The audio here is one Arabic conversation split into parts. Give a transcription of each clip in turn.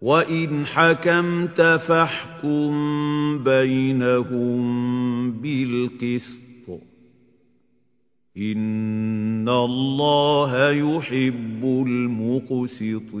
وَإِنْ حَكَمْتَ فَاحْكُم بَيْنَهُم بِالْقِسْطِ ۚ إِنَّ اللَّهَ يُحِبُّ الْمُقْسِطِينَ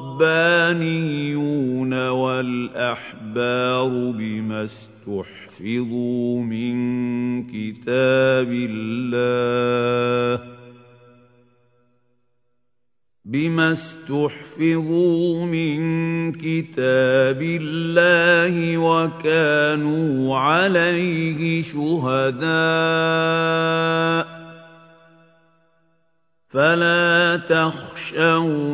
وَالرَّبَّانِيُّونَ وَالْأَحْبَارُ بِمَا اسْتُحْفِظُوا مِن كِتَابِ اللَّهِ بِمَا اسْتُحْفِظُوا مِن كِتَابِ اللَّهِ وَكَانُوا عَلَيْهِ شُهَدَاءَ ۚ فَلَا تَخْشَوُا